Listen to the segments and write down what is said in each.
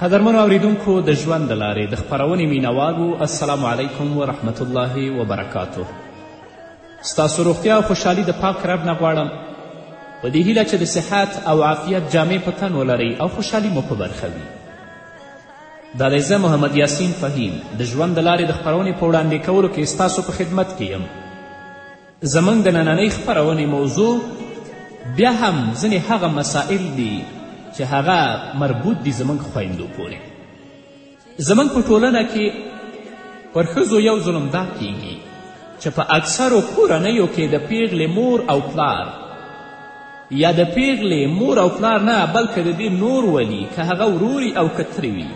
قدرمنو اوریدونکو د ژوند د لارې د خپرونې مینوالو السلام علیکم ورحمت الله وبرکاته ستاسو روغتیا او خوشحالي د پاک رب نه غواړم په دې هیله چې د صحت او عافیت جامې په تن ولرئ او خوشحالي مو په برخه وي دا دی زه محمد یاسین فهیم د ژوند د لارې د خپرونې په وړاندې کولو کې ستاسو په خدمت کې یم زموږ د نننۍ خپرونې موضوع بیا هم ځینې هغه مسائل دي چې هغه مربوط دي زموږ خویندو پورې زموږ په ټولنه کې پر ښځو یو ظلم دا کیږي چې په اکثرو کورنیو کې د پیغلې مور او پلار یا د پیغلې مور او پلار نه بلکې د دې نور ولی که هغه وروري او که ترې وي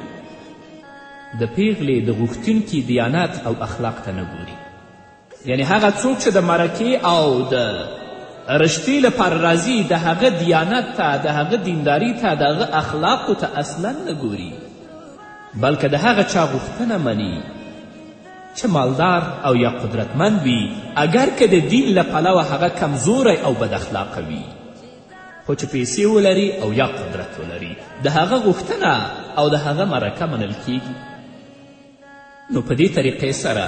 د پیغلې د غوښتونکي دیانت او اخلاق ته نه ګوري یعنې هغه څوک چې د مرکې او د رشتې لپاره راځي د هغه دیانت ته د هغه دینداری ته د هغه اخلاقو ته اصلا نه ګوري بلکې د هغه چا غوښتنه مني چې مالدار او یا قدرتمند وي اگر که د دین له پلوه هغه کمزوری او بد اخلاقه وي خو چې پیسې ولري او یا قدرت ولري د هغه غوښتنه او د هغه مرکه منل کیږي نو په دې طریقې سره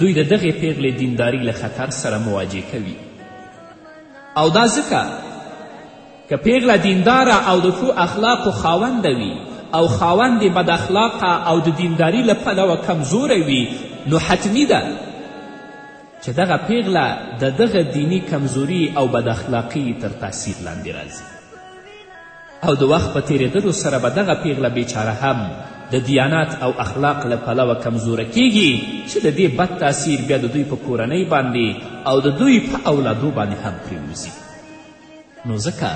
دوی د دغې پیغلې دینداری له خطر سره مواجه کوي او دا ځکه که پیغله دینداره او د ښو اخلاقو خاونده وي او خاوند بد اخلاقه او د دینداری له پلوه کمزوره وي نو حتمی ده چې دغه پیغله د دغه دینی کمزوری او بد اخلاقی تر تاثیر لاندې راځي او د وخت په تیریدلو سره به دغه پیغله بیچاره هم د دیانت او اخلاق له پلوه کمزوره کیږي چې د دې بد تاثیر بیا د دوی په کورنۍ باندې او د دوی په اولادو باندې هم پریوزي نو ځکه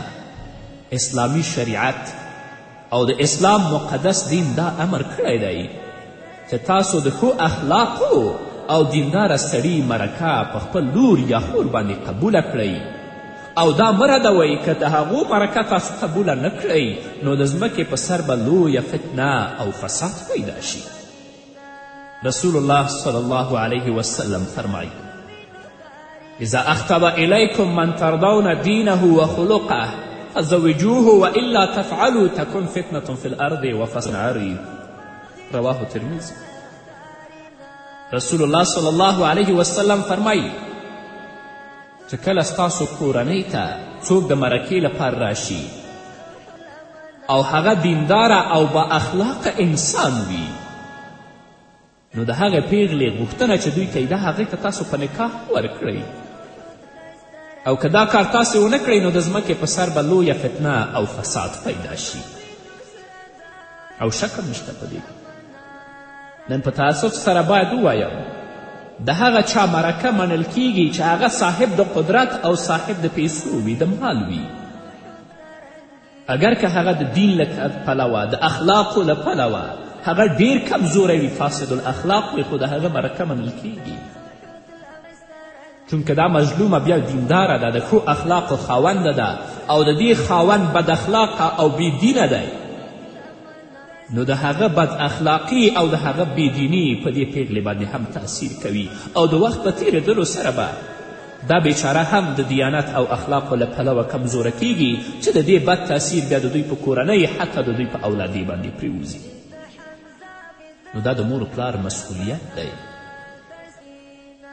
اسلامي شریعت او د اسلام مقدس دین دا امر کړی دی که تاسو د ښو اخلاقو او دینداره سړي مرکه په خپل لور یا خور باندې قبوله کړئ او دا مه ردوئ که د هغو مرکه تاسو قبوله نه کړئ نو د ځمکې په سر به لویه فتنه او فساد پیدا شي رسول الله صلی الله علیه وسلم فرمایي اذا اختب الیکم من ترضون دینه و خلقه فزوجوه والا تفعلوا تكن فتنه في الارض وفساد عريض رواه ترمذی رسول الله صلی الله علیه وسلم فرمایي چې کله ستاسو کورنۍ ته څوک د مرکې لپاره راشي او هغه دینداره او با اخلاقه انسان وي نو د هغې پیغلې غوښتنه چې دوی کوي ده هغې ته تاسو په نکاح ورکړئ او که دا کار تاسې ونه کړئ نو د ځمکې په سر به لویه فتنه او فساد پیدا شي او شک نشته په دې نن په تاسف سره باید ووایم د هغه چا مرکه منل کیږي چې هغه صاحب د قدرت او صاحب د پیسو وي د مال وي اګر که هغه د دین له پلوه د اخلاقو له پلوه هغه ډیر کمزوری وي فاسد الاخلاق وي خو د هغه مرکه منل کیږي چونکه دا مظلومه بیا دینداره ده د ښو اخلاقو خاونده ده او د دې خاوند بد اخلاقه او بې دینه دی نو د هغه بد اخلاقی او د هغه بېدیني په دې پیغلې باندې هم تاثیر کوي او د وخت په تیرېدلو سره به دا بیچاره هم د دیانت او اخلاقو له پلوه کمزوره کیږي چې د دې بد تاثیر بیا د دوی په کورنۍ حتی د دوی په اولادې باندې پریوځي نو دا د مور پلار مسئولیت دی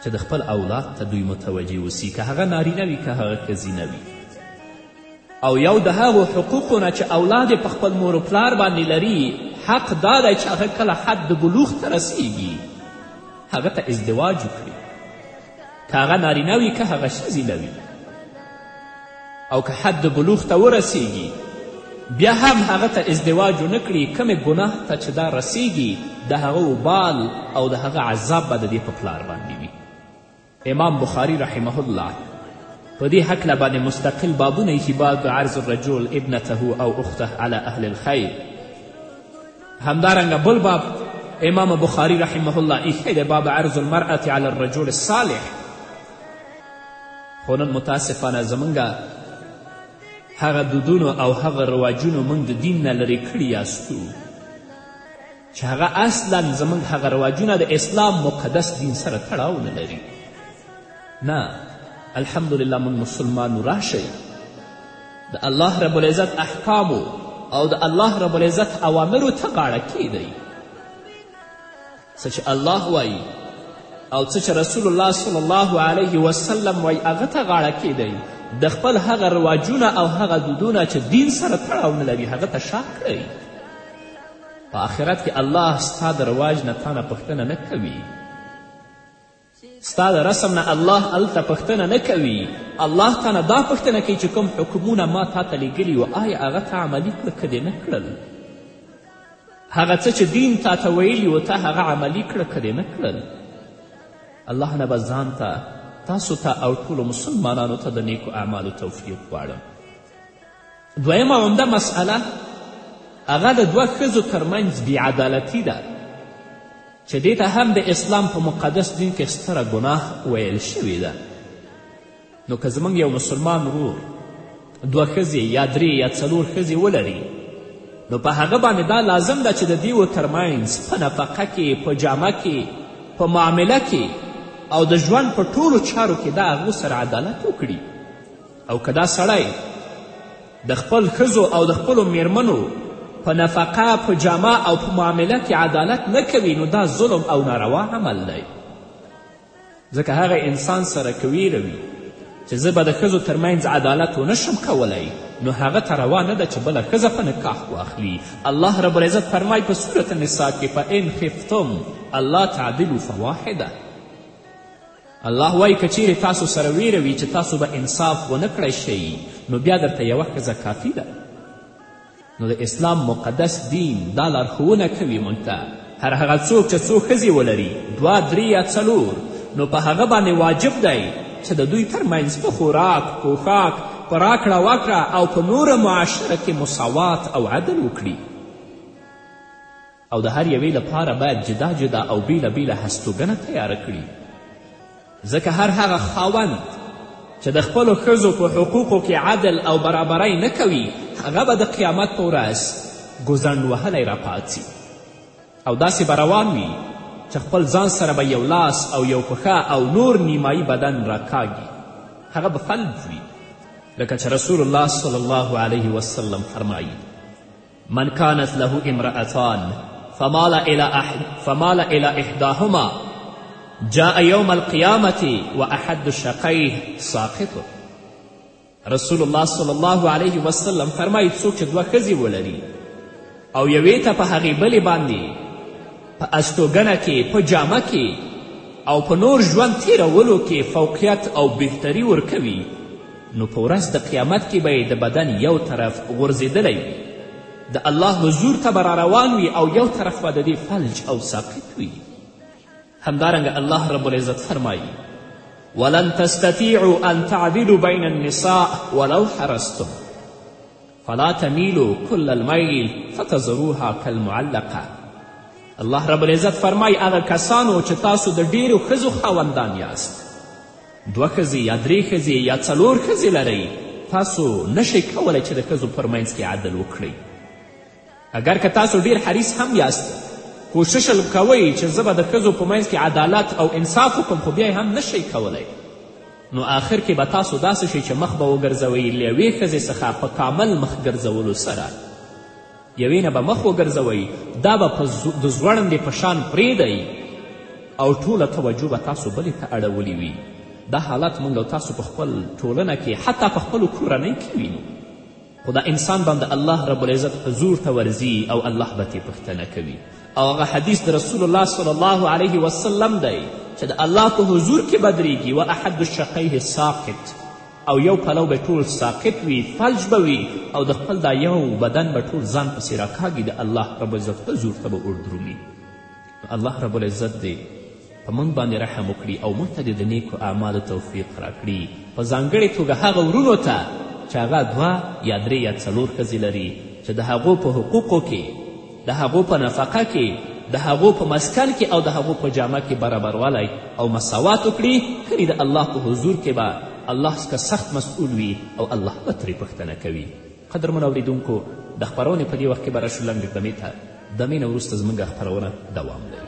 چې د خپل اولاد ته دوی متوجه اوسي که هغه نارینه وي که هغه ښځینه وي او یو د هغو حقوقو نه چې اولاد یې په خپل مور و پلار باندې لري حق دا دی چې هغه کله حد د بلوغ ته رسیږي هغه ته ازدواج وکړي که هغه نارینه وي که هغه ښځینه وي او که حد بلوغ ته ورسیږي بیا هم هغه ته ازدواج ونه کړي کمې ګناه ته چې دا رسیږي د هغه وبال او د هغه عذاب به د دې په پلار باندې وي امام بخاری رحمه الله په دې هکله باندې مستقل بابونه ایښي باب عرض الرجل ابنته او اخته على اهل الخیر همدارنګه بل باب امام بخاری رحمه الله ایښی دی باب عرض المرأة على الرجل الصالح خو نن متاسفانه زمونږ هغه دودونو او هغه رواجونو موږ د دین نه لرې کړي یاستو چې هغه اصلا زموږ هغه رواجونه د اسلام مقدس دین سره تړاو نه لري نه الحمدلله موږ مسلمانو راشئ د الله رب العزت احکامو او د الله رب العزت اوامرو ته غاړه کیدئ څه چې الله وایي او څه چې رسول الله صلی الله علیه وسلم وایي هغه ته غاړه کیدئ د خپل هغه رواجونه او هغه دودونه چې دین سره تړاو نه لري هغه ته شا کړئ په آخرت کې الله ستا د رواج نه تانه پوښتنه نه کوي ستا د رسم نه الله هلته پوښتنه نه کوي الله تا نه دا پوښتنه کوي چې کوم حکمونه ما تا ته لیږلي وو آیا هغه تا عملي کړه که دې نه کړل هغه څه چې دین تا ته ویلي وو تا هغه عملي کړه که دې نه کړل الله نه به ځان ته تاسو ته او ټولو مسلمانانو ته د نیکو اعمالو توفیق غواړم دویمه عمده مسئله هغه د دوه ښځو ترمنځ بیعدالتي ده چې دې ته هم د اسلام په مقدس دین کې ستره ګناه ویل شوې ده نو که زموږ یو مسلمان ورور دوه ښځې یا درې یا څلور ښځې ولري نو په هغه باندې دا لازم ده چې د دیو ترمنځ په نفقه کې په جامه کې په معامله کې او د ژوند په ټولو چارو کې دا هغو سره عدالت وکړي او که دا سړی د خپل ښځو او د خپلو میرمنو په نفقه په جامه او په معامله کې عدالت نه کوي نو دا ظلم او ناروا عمل دی ځکه هغه انسان سره که ویره وي چې زه به د ښځو ترمنځ عدالت ونه شم کولی نو هغه ته روا نه ده چې بله ښځه په نکاح واخلي الله رب العزت فرمای په صورت نسا کې په ان خفتم الله تعدلو فواحده الله وایي که چیرې تاسو سره ویره وي چې تاسو به انصاف ونه کړی شئ نو بیا درته یوه ښځه کافي ده نو د اسلام مقدس دین دا لارښوونه کوي موږ ته هر هغه څوک چې څو ښځې ولري دوه درې یا څلور نو په هغه باندې واجب دی چې د دوی ترمنځ په خوراک پوښاک په راکړه واکړه او په نوره معاشره کې مساوات او عدل وکړي او د هر یوې لپاره باید جدا جدا او بیله بیله هستوګنه تیاره کړي ځکه هر هغه خاوند چې د خپلو ښځو په حقوقو کې عدل او برابرۍ نه کوي هغه به د قیامت په ورځ ګوزڼ وهلی راپاڅي او داسې به روان وي چې خپل ځان سره به یو لاس او یو پښه او نور نیمایي بدن راکاږي هغه به فلج وي لکه چې رسول الله صلی الله علیه وسلم فرمایي من کانت له امرأتان فمال الى, أح... فمال الى احداهما جاء يوم القيامة وأحد شقيه ساقط رسول الله صلی الله علیه وسلم فرمایي څوک چې دوه ښځې ولري او یوې ته په هغې بلې باندې په استوګنه کې په جامه کې او په نور ژوند تیرولو کې فوقیت او بهتري ورکوي نو په ورځ د قیامت کې به د بدن یو طرف غورځېدلی وي د الله حضور ته به را روان وي او یو طرف به د دې فلج او ساقط وي همدارنګه الله رب العزت فرمایي ولن تستطیعوا ان تعدلوا بین النساء ولو حرستم فلا تمیلوا کل المیل فتذروها کالمعلقه الله رب العزت فرمایي هغه کسانو چې تاسو د ډیرو ښځو خاوندان یاست دوه ښځې یا درې ښځې یا څلور ښځې لرئ تاسو نشئ کولی چې د ښځو پر منځ کې عدل وکړئ اگر که تاسو ډیر حریص هم یاست کوشش کوئ چې زه به د ښځو په منځ کې عدالت او انصاف وکړم خو بیا هم نشئ کولی نو آخر کې به تاسو داسې شئ چې مخ به وګرځوئ له یوې ښځې څخه په کامل مخ ګرځولو سره یوې نه به مخ وګرځوئ دا به په د ځوړندې په شان پرېږدئ او ټوله توجه به تاسو بلې ته اړولې وي دا حالت موږ او تاسو په خپل ټولنه کې حتی په خپلو کورنۍ کې وینو خو دا انسان به هم د الله رب العزت حضور ته ورځي او الله به ترې پوښتنه کوي او هغه حدیث د رسول الله صلی الله علیه وسلم دی چې د الله په حضور کې بدریږي و احد شقیه ساقط او یو پلو به ټول ساقط وي فلج به وي او د خپل دا یو بدن به ټول ځان پسې راکاږي د الله رب العزت حضور ته به اور درومي الله رب العزت دې په موږ باندې رحم وکړي او موږ ته دې د نیکو اعمالو توفیق راکړي په ځانګړې توګه هغه ورونو ته چې هغه دوه یا درې یا څلور ښځې لري چې د هغو په حقوقو کې د هغو په نفقه کې د هغو په مسکن کې او د هغو په جامه کې برابروالی او مساوات وکړي کنې د الله په حضور کې به الله څخه سخت مسئول وي او الله به ترې پوښتنه کوي قدرمن اورېدونکو د خپرونې په دې وخت کې به راشو لنډې دمې ته دمې نه وروسته زموږ خپرونه دوام لري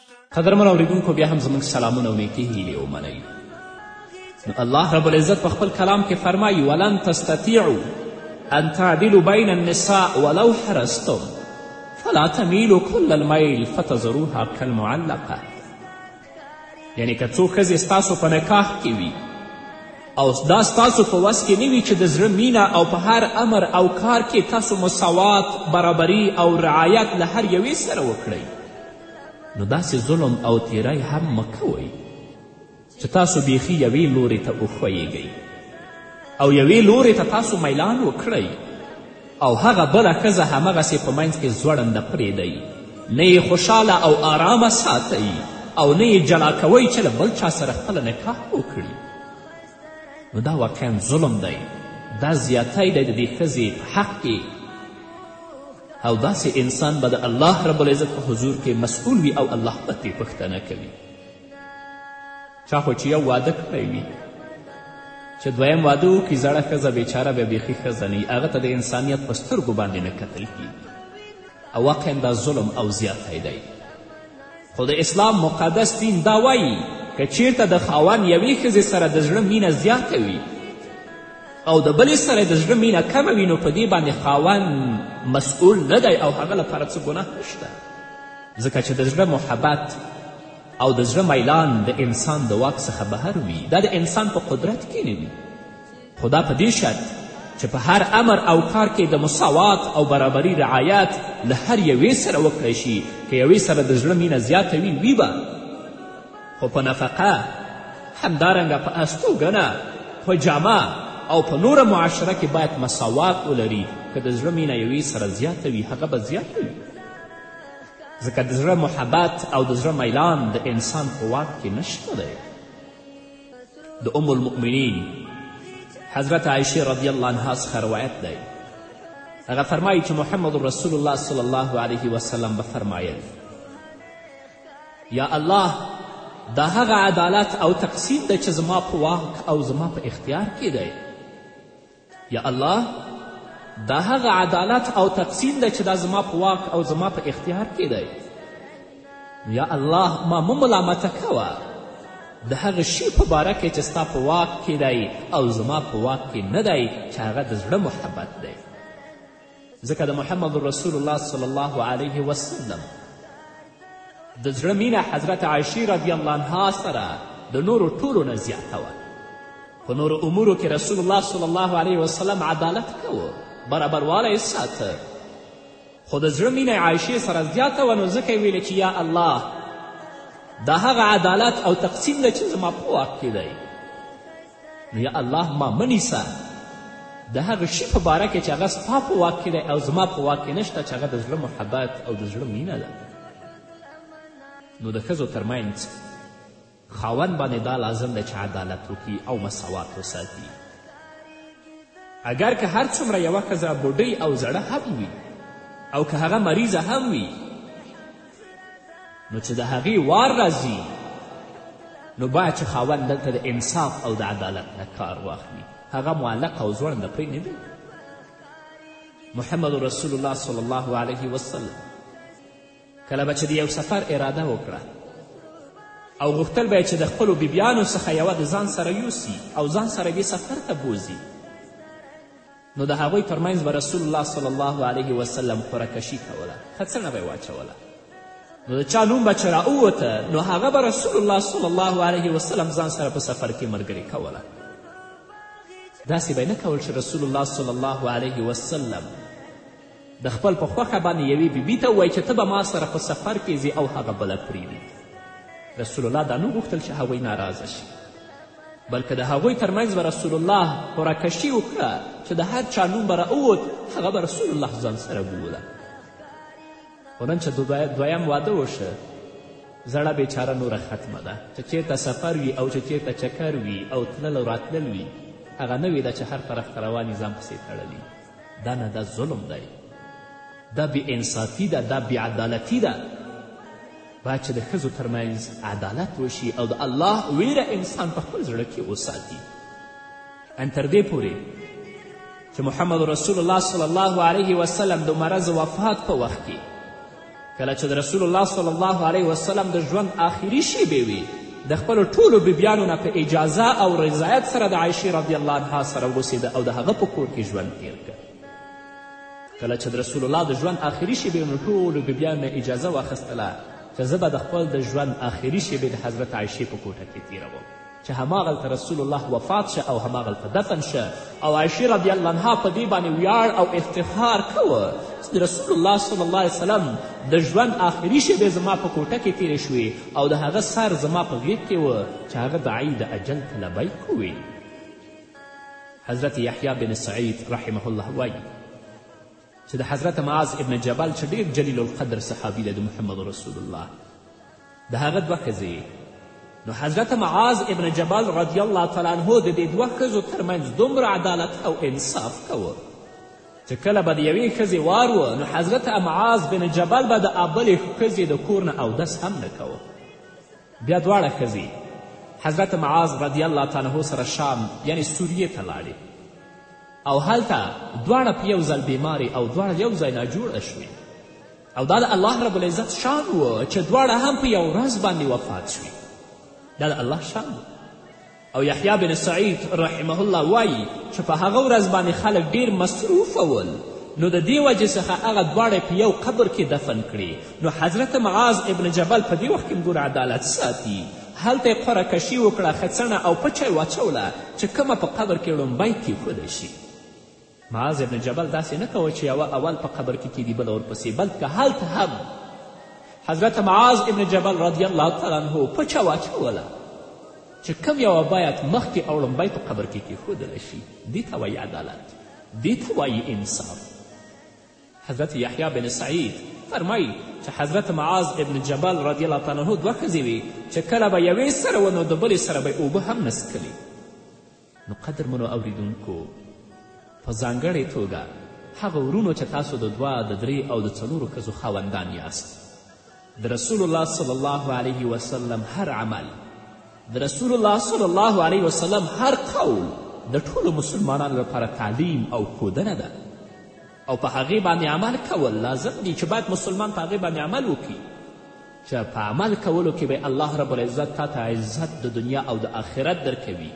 قدرمن اوریدونکو بیا هم زموږ سلامونه او نیکې هیلې ومنئ نو الله رب العزت په خپل کلام کې فرمایي ولن تستطیعو ان تعدلو بین النساء ولو حرستم فلا تمیلو کل المیل فتذروها کالمعلقه یعنی که څو ښځې ستاسو په نکاح کې وي او دا ستاسو په وس کې نه وي چې د زړه مینه او په هر امر او کار کې تاسو مساوات برابري او رعایت له هر یوې سره وکړئ نو داسې ظلم او تیری هم مه کوئ چې تاسو بیخي یوې لورې ته وښویږئ او یوې لورې ته تاسو میلان وکړئ او هغه بله ښځه همغسې په منځ کې ځوړنده پرېږدئ نه یې خوشحاله او آرامه ساتئ او نه یې جلا کوئ چې له بل چا سره خپله نکاح وکړي نو دا واقعا ظلم دی دا زیاتی دی د دې ښځې په حق کې او داسې انسان به د الله رب العزت په حضور کې مسئول وي او الله به ترې پوښتنه کوي چا خو چې یو واده کړی وي چې دویم واده وکړي زړه ښځه بېچاره بیا بیخي ښځه نه هغه ته د انسانیت په سترګو باندې نه کتل کیږي او واقعا دا ظلم او زیاتی دی خو د اسلام مقدس دین دا وایي که چیرته د خاوند یوې ښځې سره د زړه مینه زیاته وي او د بلې سره د زړه مینه کمه وي نو په دې باندې خاوند مسئول نه دی او هغه لپاره څه ګناه نشته ځکه چې د زړه محبت او د زړه میلان د انسان د واک څخه بهر وي دا د انسان په قدرت کې نه وي خو دا په دې شرط چې په هر امر او کار کې د مساوات او برابري رعایت له هر یوې سره وکړی شي که یوې سره د زړه مینه زیاته وي وي به خو په نفقه همدارنګه په استوګنه په جامه او په نوره معاشره کې باید مساوات ولري که د زړه مینه یوې سره زیاته وي هغه به زیاته وي ځکه د زړه محبت او د زړه میلان د انسان په واک کې نشته دی د ام المؤمنین حضرت عائشه رضی الله عنها څخه روایت دی هغه فرمایي چې محمد رسول الله صلی الله علیه وسلم به فرمایل یا الله دا هغه عدالت او تقسیم دی چې زما په واک او زما په اختیار کې دی یا الله دا هغه عدالت او تقسیم دی چې دا زما په واک او زما په اختیار کې دی نو یا الله ما مه ملامته کوه د هغه شي په باره کې چې ستا په واک کې دی او زما په واک کې نه دی چې هغه د زړه محبت دی ځکه د محمد رسول الله صلی الله علیه وسلم د زړه مینه حضرت عایشې رضی الله عنها سره د نورو ټولو نه زیاته وه په نورو امورو کې رسول الله صلی الله علیه وسلم عدالت کوو برابروالی ساته خو د زړه مینه عایشې سره زیاته وه نو ځکه یې ویل چې یا الله دا هغه عدالت او تقسیم دی چې زما په واک کې دی نو یا الله ما مه نیسه د هغه شي په باره کې چې هغه ستا په واک کې دی او زما په واک کې نشته چې هغه د زړه محبت او د زړه مینه ده نو د ښځو ترمنځ خاوند باندې دا لازم دی چې عدالت وکړي او مساوات وساتي اگر که هر څومره یوه ښځه بوډۍ او زړه هم وي او که هغه مریضه هم وي نو چې د هغې وار راځي نو باید چې خاوند دلته د انصاف او د عدالت نه کار واخلي هغه معلق او ځوړنده پرې نه دی محمد رسول الله صلی الله علیه وسلم کله به چې د یو سفر اراده وکړه او غوښتل به چې د خپلو بیبیانو څخه یوه د ځان سره یوسي او ځان سره یې سفر ته بوځي نو د هغوی ترمنځ به رسول الله صلی الله علیه وسلم قره کشي کوله خڅڼه به یې واچوله نو د چا نوم به چې راووته نو هغه به رسول الله صلی الله علیه وسلم ځان سره په سفر کې ملګري کوله داسې به نه کول چې رسول الله صلی الله علیه وسلم د خپل په خوښه باندې یوې بیبي ته ووایي چې ته به ما سره په سفر کې ځې او هغه بله پرېږدي رسول الله دا نه غوښتل چې هغوی ناراضه شي بلکې د هغوی ترمنځ به رسول الله قرکشي وکړه چې د هر چا نوم به راووت هغه به رسول الله ځان سره بوله خو نن چې دویم واده وشه زړه بیچاره نوره ختمه ده چې چیرته سفر وي او چې چیرته چکر وي او تلل او راتلل وي هغه نه وي ده چې هر طرف ته رواني ځان پسې تړلي دا نه دا ظلم دی دا بې انصافي ده دا بې عدالتي ده باید چې د ښځو ترمنځ عدالت وشي او د الله ویره انسان په خپل زړه کې وساتي ان تر دې پورې چې محمد رسول الله صلی الله علیه وسلم د مرض وفات په وخت کې کله چې د رسول الله صلی الله علیه وسلم د ژوند آخري شیبې وي د خپلو ټولو بیبیانو نه په اجازه او رضایت سره د عایشې رضی الله عنها سره اوسېده او د هغه په کور کې ژوند تیر کړ کله چې د رسول الله د ژوند آخري شیبې نو ټولو بیبیانو نه اجازه واخیستله چې زه به د خپل د ژوند آخري شیبې د حضرت عایشې په کوټه کې تیروم چې هماغلته رسول الله وفات شه او هماغلته دفن شه او عایشې رضی الله عنها په دې باندې ویاړ او افتخار کوه چې رسول الله صلی الله علیه وسلم د ژوند آخري شېبې زما په کوټه کې تېرې شوې او د هغه سر زما په غېږ کې و چې هغه دعی د اجل ته لبیک وویل حضرت یحیی بن سعید رحمه الله وایي چې د حضرت معاذ ابن جبل چې ډېر جلیل القدر صحابي دی د محمد رسول الله د هغه دوه ښځې نو حضرت معاذ ابن جبل رضی الله تعالی عنه د دې دوه ښځو ترمنځ دومره عدالت او انصاف کوه چې کله به د یوې ښځې وار و نو حضرت معاذ بن جبل به د بلې ښځې د کور نه اودس هم نه کوه بیا دواړه ښځې حضرت معاذ رضی الله تعالی سره شام یعنی سوریې ته لاړې او هلته دواړه په یو ځل بیمارې او دواړه یو ځای ناجوړه شوې او دا د الله رب العزت شان و چې دواړه هم په یو ورځ باندې وفات شوي دا د الله شان و او یحیی بن سعید رحمه الله وایي چې په هغه ورځ باندې خلک ډیر مصروفه ول نو د دې وجې څخه هغه دواړه په یو قبر کې دفن کړي نو حضرت معاذ ابن جبل په دې وخت کې ګوره عدالت ساتي هلته یې قره کشي وکړه، خڅڼه او پچه یې واچوله چې کومه په قبر کې ړومبی کیښودل شي. معاذ ابن جبل داسې نه کوه چې یوه اول په قبر کې کیدي بله ورپسې بلکه هلته هم حضرت معاذ ابن جبل رضی الله تعالی عنه پچه واچوله چې کوم یوه باید مخکې او ړومبی په قبر کې کیښودل شي دې ته وایي عدالت دې ته وایي انصاف حضرت یحیی بن سعید فرمایي چې حضرت معاذ ابن جبل رضی الله تعالی عنه دوه ښځې وي چې کله به یوې سره و نو د بلې سره به اوبه هم نه څکلي نو قدرمنو اوریدونکو په ځانګړې توګه هغه ورونو چې تاسو د دوه د درې او د څلورو ښځو خاوندان یاست د رسول الله صلی الله علیه وسلم هر عمل د رسول الله صلی الله علیه وسلم هر قول د ټولو مسلمانانو لپاره تعلیم او کودنه ده او په هغې باندې عمل کول لازم دي چې باید مسلمان په هغې باندې عمل وکړي چې په عمل کولو کې به الله رب العزت تا ته عزت د دنیا او د آخرت درکوي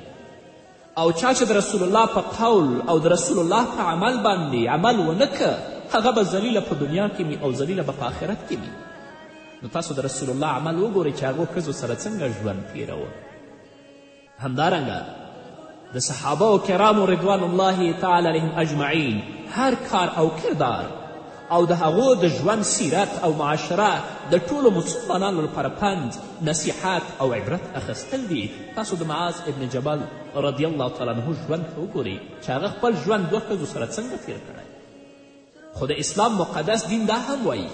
او چا چې د رسول الله په قول او د رسول الله په عمل باندې عمل ونه که هغه به ذلیله په دنیا کې وي او ذلیله به په آخرت کې وي نو تاسو د رسول الله عمل وګورئ چې هغو ښځو سره څنګه ژوند تېروه همدارنګه د صحابه و کرامو رضوان الله تعالی علیهم اجمعین هر کار او کردار او د هغو د ژوند سیرت او معاشره د ټولو مسلمانانو لپاره پند نصیحت او عبرت اخیستل دي تاسو د معاذ ابن جبل رضی الله تعالی عنه ژوند ته وګورئ چې هغه خپل ژوند دوه ښځو سره څنګه تیر کړی خو د اسلام مقدس دین دا هم وایي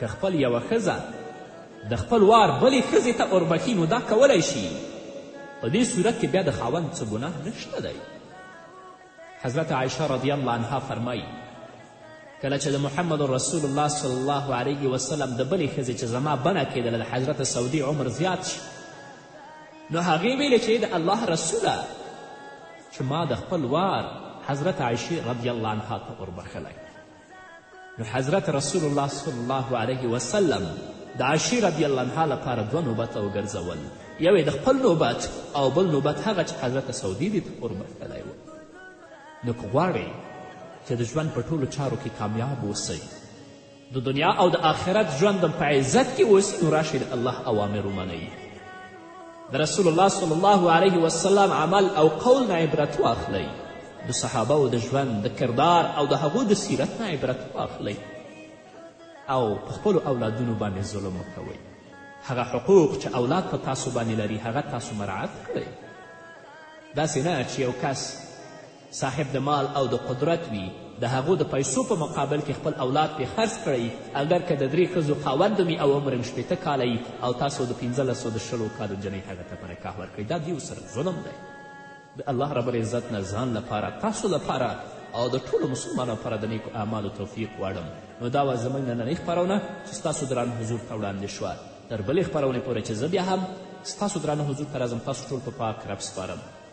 که خپل یوه ښځه د خپل وار بلې ښځې ته اوربښي نو دا کولی شي په دې صورت کې بیا د خاوند څه ګناه نشته دی حضرت عایشه رضی الله عنها فرمایي کله چې د محمد رسول الله صلی الله علیه وسلم د بلې ښځې چې زما بنه کېدله د حضرت سعودي عمر زیات شي نو هغې ویلې چې د الله رسوله چې ما د خپل وار حضرت عایشې رضی الله عنها ته وربخښلی نو حضرت رسول الله صلی الله علیه وسلم د عاشی رضی الله عنها لپاره دوه نوبته وګرځول یو د خپل نوبت او بل نوبت هغه چې حضرت سعودي دې ته قربت کړی و نو که غواړئ چې د ژوند په ټولو چارو کې کامیاب اوسئ د دنیا او د آخرت ژوند په عزت کې اوسئ نو راشئ د الله اوامر ومنئ د رسول الله صلی الله علیه وسلم عمل او قول نه عبرت واخلئ د صحابهو د ژوند د کردار او د هغو د سیرت نه عبرت واخلئ او په خپلو اولادونو باندې ظلم وکوئ هغه حقوق چې اولاد په تاسو باندې لري هغه تاسو مراعت کړئ داسې نه چې یو کس صاحب د مال او د قدرت وي د هغو د پیسو په مقابل کې خپل اولاد پې خرڅ کړئ اګر که د درې ښځو خاوند وي او عمر یې شپېته کاله وي او تاسو د پنځلس د شلو کالو نجلۍ هغه ته په نکاح ورکړئ دا دیو سره ظلم دی د الله رب العزت نه ځان لپاره تاسو لپاره او د ټولو مسلمانانو لپاره د نیکو اعمالو توفیق غواړم نو دا وه زموږ نننۍ خپرونه چې ستاسو دران حضور ته وړاندې شوه تر بلې خپرونې پورې چې زه بیا هم ستاسو درانه حضور ته راځم تاسو ټول په پاک رب سپارم